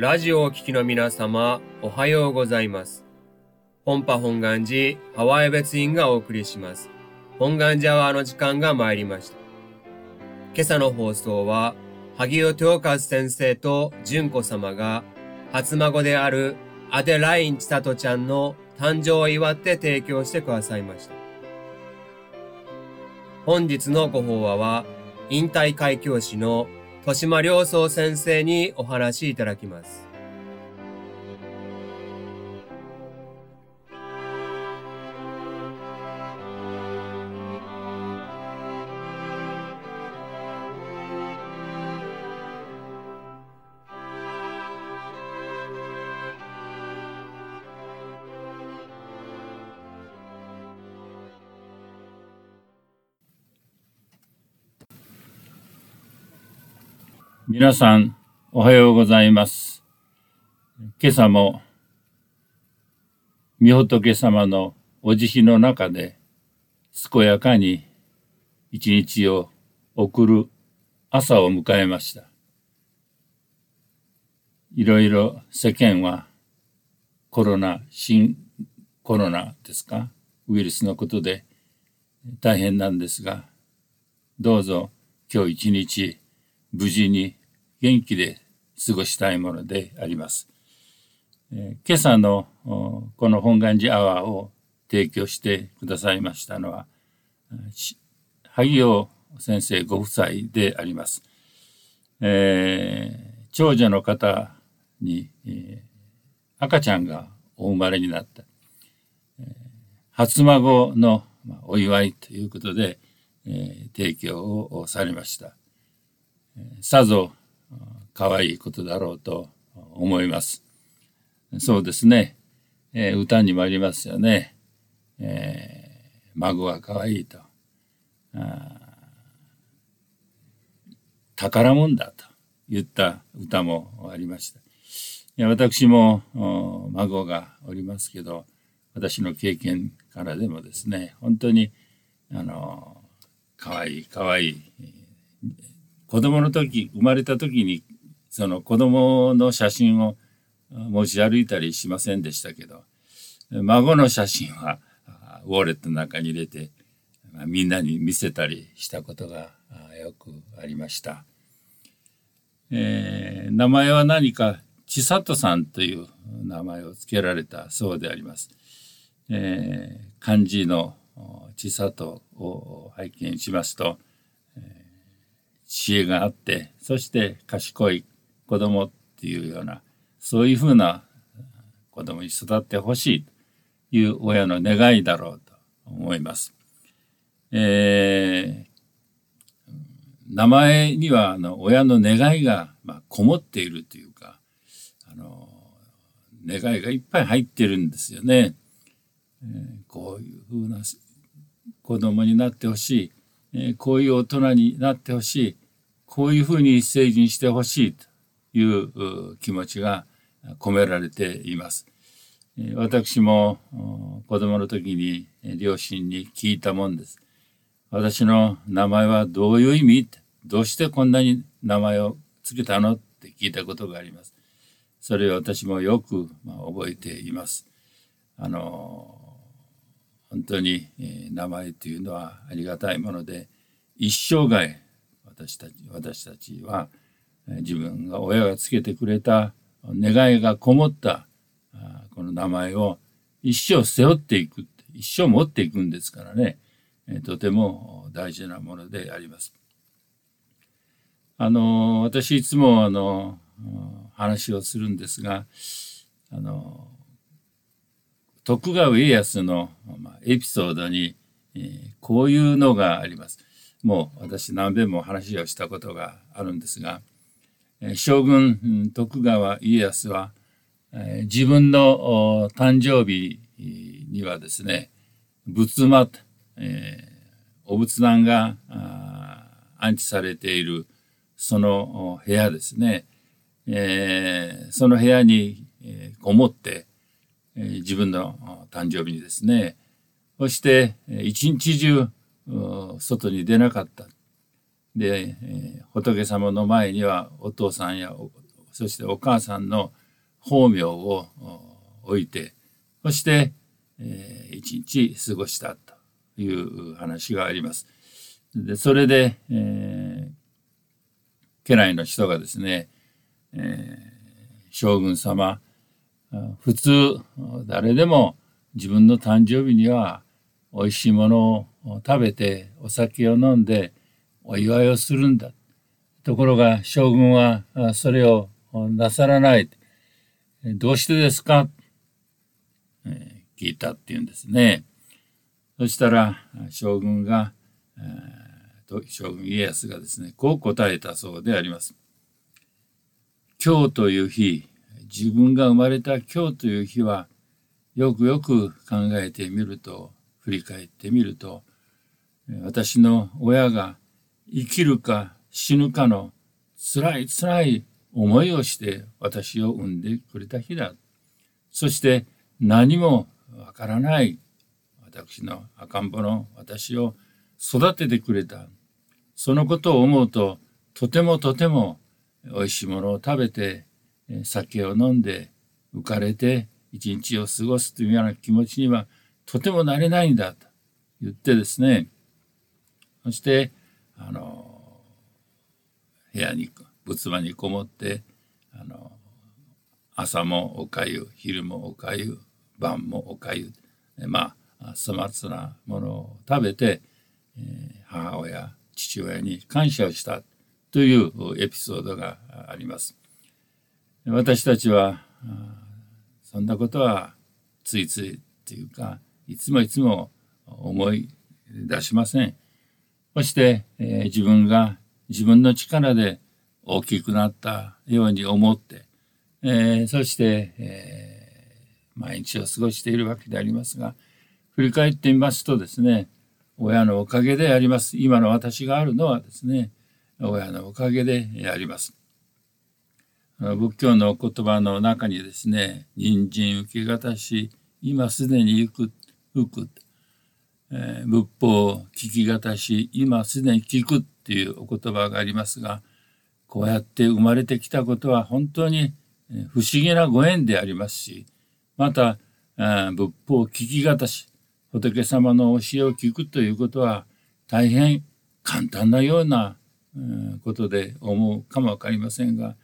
ラジオをお聞きの皆様、おはようございます。本波本願寺ハワイ別院がお送りします。本願寺アワーの時間が参りました。今朝の放送は、萩尾豊和先生と純子様が、初孫であるアデライン千里ちゃんの誕生を祝って提供してくださいました。本日のご法話は、引退会教師の豊島良宗先生にお話しいただきます。皆さん、おはようございます。今朝も、御仏様のお慈悲の中で、健やかに一日を送る朝を迎えました。いろいろ世間はコロナ、新コロナですか、ウイルスのことで大変なんですが、どうぞ今日一日無事に元気で過ごしたいものであります。え今朝のこの本願寺アワーを提供してくださいましたのは、萩尾先生ご夫妻であります。えー長女の方に、えー赤ちゃんがお生まれになった。えー初孫のお祝いということで、え提供をされました。さぞ可愛いことだろうと思います。そうですね。えー歌にもありますよね。えー孫は可愛いと。あー宝物だと言った歌もありました。いや私も孫がおりますけど、私の経験からでもですね、本当に、あの、可愛い可愛い子供の時、生まれた時に、その子供の写真を持ち歩いたりしませんでしたけど、孫の写真はウォレットの中に入れて、あみんなに見せたりしたことがよくありました。えー名前は何か、千里さんという名前を付けられたそうであります。えー漢字の千里を拝見しますと、知恵があって、そして賢い子供っていうような、そういうふうな子供に育ってほしいという親の願いだろうと思います。えー名前にはあの親の願いが、まあ、こもっているというか、あの願いがいっぱい入ってるんですよね。えーこういうふうな子供になってほしい、えーこういう大人になってほしい、こういうふうに成人してほしいという気持ちが込められています。私も子供の時に両親に聞いたもんです。私の名前はどういう意味？どうしてこんなに名前を付けたの？って聞いたことがあります。それを私もよく覚えています。あの本当に、名前というのはありがたいもので一生涯私たち私たちは自分が親がつけてくれた願いがこもったこの名前を一生背負っていく一生持っていくんですからね、とても大事なものであります。あの私いつもあの話をするんですがあの徳川家康の、エピソードに、こういうのがあります。もう私何遍も話をしたことがあるんですが、将軍徳川家康は、自分の誕生日にはですね仏間、えお仏壇が安置されているその部屋ですね、えその部屋に、えーこもって、自分の誕生日にですねそして一日中外に出なかった。で、えー仏様の前にはお父さんやそしてお母さんの法名を置いてそして、えー、一日過ごしたという話があります。でそれで、えー、家来の人がですね、えー、将軍様普通誰でも自分の誕生日には美味しいものを食べてお酒を飲んでお祝いをするんだ。ところが将軍はそれをなさらない。どうしてですか、聞いたっていうんですね。そしたら将軍が、えー、将軍家康がですね、こう答えたそうであります。今日という日、自分が生まれた今日という日は、よくよく考えてみると、振り返ってみると、私の親が生きるか死ぬかの辛い辛い思いをして私を産んでくれた日だ。そして何もわからない私の赤ん坊の私を育ててくれた。そのことを思うととてもとても美味しいものを食べて酒を飲んで浮かれて一日を過ごすというような気持ちにはとてもなれないんだと言ってですねそしてあの部屋に仏間にこもってあの朝もおかゆ昼もおかゆ晩もおかゆまあ粗末なものを食べて、母親父親に感謝をしたというエピソードがあります。私たちはそんなことはついついというかいつもいつも思い出しません。そして、えー、自分が自分の力で大きくなったように思って、えー、そして、えー、毎日を過ごしているわけでありますが振り返ってみますとですね親のおかげであります今の私があるのはですね親のおかげであります。仏教の言葉の中にですね人参受け方し今すでに行く浮くえー、仏法を聞き方し今すでに聞くっていうお言葉がありますがこうやって生まれてきたことは本当に不思議なご縁でありますしまた仏法を聞き方し仏様の教えを聞くということは大変簡単なようなことで思うかも分かりませんが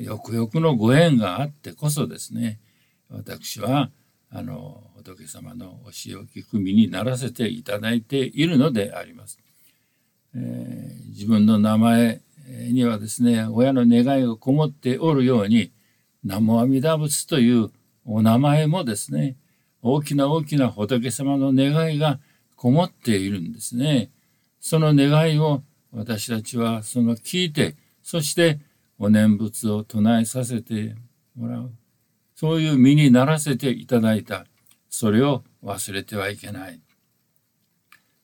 よくよくのご縁があってこそですね私はあの仏様の教えを聞く身にならせていただいているのであります。えー、自分の名前にはですね親の願いがこもっておるように南無阿弥陀仏というお名前もですね大きな大きな仏様の願いがこもっているんですね。その願いを私たちはその聞いてそしてお念仏を唱えさせてもらうそういう身にならせていただいた。それを忘れてはいけない。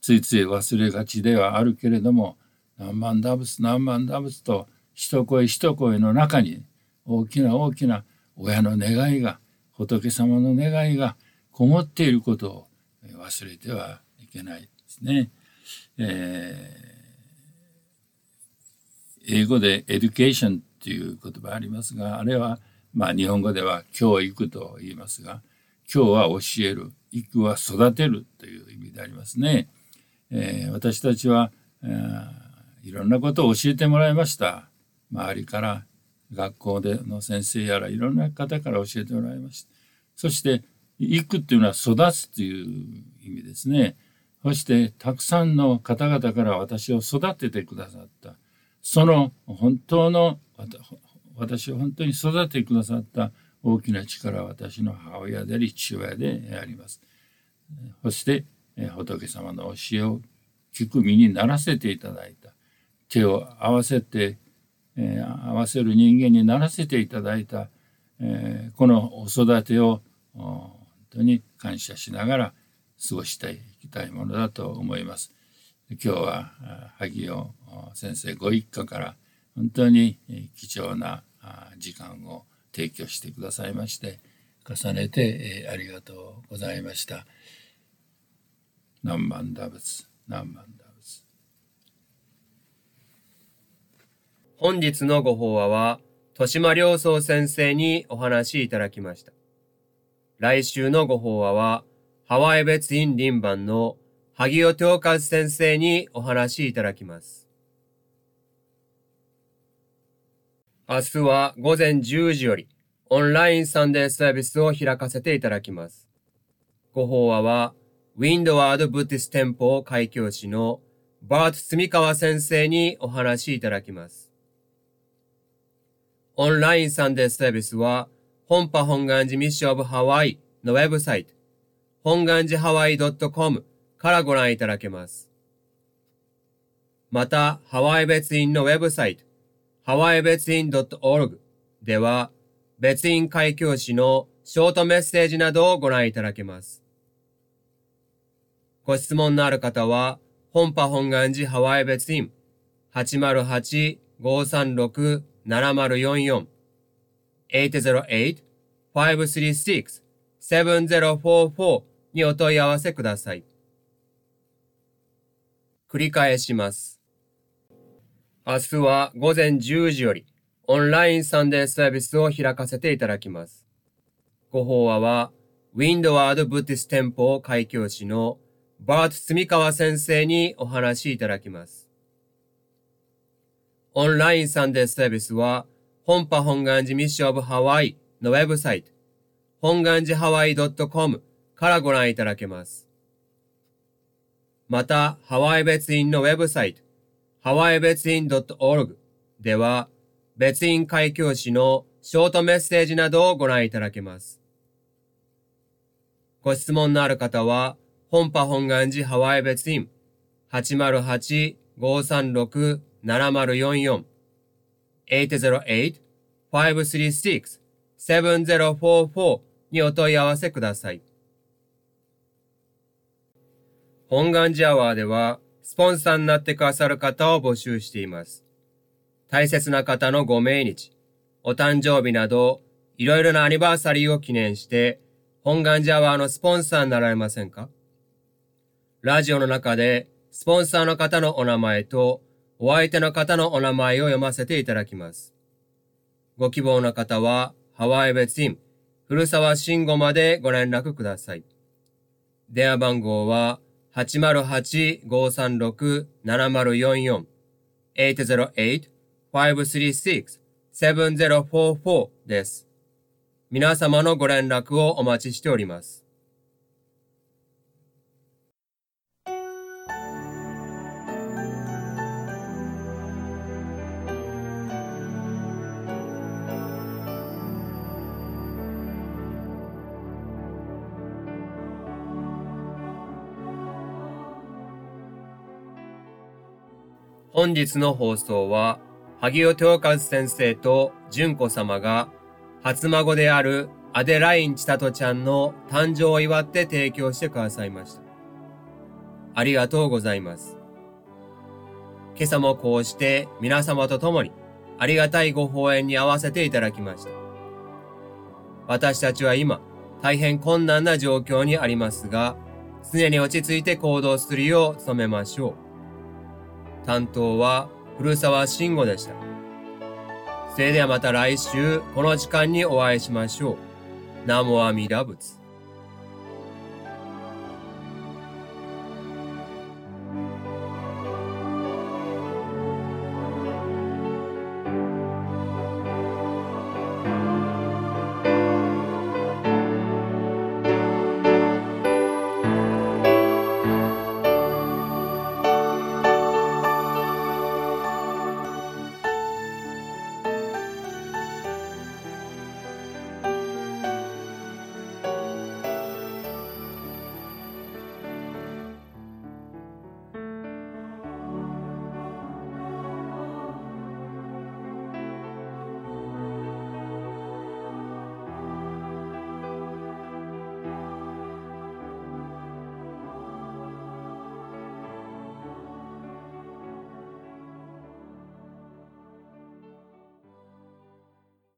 ついつい忘れがちではあるけれども、何万打仏何万打仏と一声一声の中に大きな大きな親の願いが、仏様の願いがこもっていることを忘れてはいけないですね。えー、英語でエデュケーションっていう言葉ありますが、あれはまあ日本語では教育と言いますが、今日は教える、育は育てるという意味でありますね。えー、私たちは、えー、いろんなことを教えてもらいました。周りから学校での先生やらいろんな方から教えてもらいました。そして育っていうのは育つという意味ですね。そしてたくさんの方々から私を育ててくださった。その本当の私を本当に育ててくださった大きな力は私の母親であり父親であります。そして仏様の教えを聞く身にならせていただいた手を合わせて、えー、合わせる人間にならせていただいた、えー、このお育てを本当に感謝しながら過ごしていきたいものだと思います。今日は萩尾先生ご一家から本当に貴重な時間を提供してくださいまして重ねてありがとうございました。何万打仏何万打仏本日のご法話は豊島良宗先生にお話しいただきました。来週のご法話は、ハワイ別院林番の萩尾京和先生にお話しいただきます。明日は午前10時よりオンラインサンデーサービスを開かせていただきます。ご法話は、ウィンドワード・ブティス店舗開教師のバート・スミカワ先生にお話しいただきます。オンラインサンデーサービスは、本波本願寺ミッション・オブ・ハワイのウェブサイト、本願寺ハワイ .com からご覧いただけます。また、ハワイ別院のウェブサイト、ハワイ別院 .org では、別院開教師のショートメッセージなどをご覧いただけます。ご質問のある方は、本波本願寺ハワイ別院808-536-7044 808-536-7044にお問い合わせください。繰り返します。明日は午前10時よりオンラインサンデーサービスを開かせていただきます。ご法話は、ウィンドワード・ブティス店舗開教師のバート・スミカワ先生にお話しいただきます。オンラインサンデーサービスは、本波本願寺ミッション・オブ・ハワイのウェブサイト、本願寺ハワイ .com からご覧いただけます。また、ハワイ別院のウェブサイト、ハワイ別院 .org では、別院開教師のショートメッセージなどをご覧いただけます。ご質問のある方は、本波本願寺ハワイ別院808-536-7044 808-536-7044にお問い合わせください。本願寺アワーでは、スポンサーになってくださる方を募集しています。大切な方のご命日、お誕生日など、いろいろなアニバーサリーを記念して、本願寺アワーのスポンサーになられませんか？ラジオの中で、スポンサーの方のお名前と、お相手の方のお名前を読ませていただきます。ご希望の方は、ハワイ別院、古沢慎吾までご連絡ください。電話番号は、808-536-7044 808 536-7044です。皆様のご連絡をお待ちしております。本日の放送は萩尾京和先生と純子様が初孫であるアデライン千里ちゃんの誕生を祝って提供してくださいました。ありがとうございます。今朝もこうして皆様と共にありがたいご法演に合わせていただきました。私たちは今大変困難な状況にありますが、常に落ち着いて行動するよう努めましょう。担当は古澤慎吾でした。それではまた来週この時間にお会いしましょう。ナモアミラ仏。